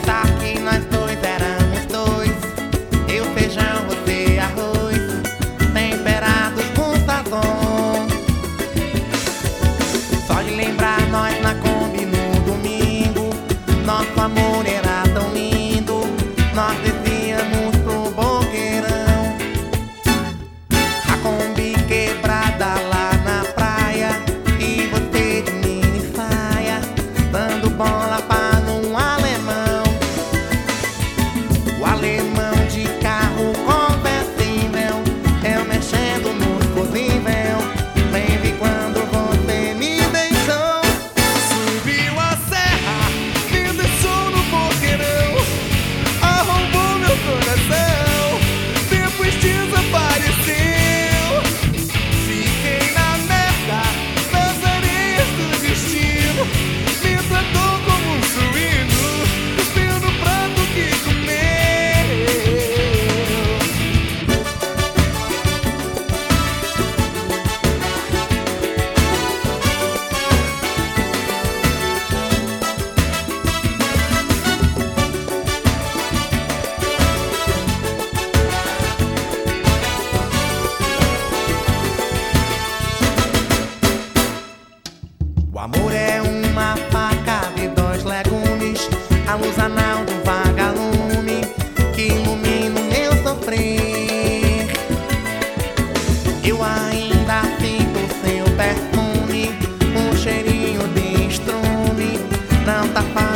pensar que nós dois éramos dois. Eu feijão, você arroz, temperados com sazon. Só de lembrar nós na Kombi no domingo, nosso amor era tão lindo. Nós amor é uma faca de dois legumes, a luz anal do vagalume que ilumina o meu sofrer. Eu ainda sinto seu perfume, um cheirinho de estrume, não tá fácil.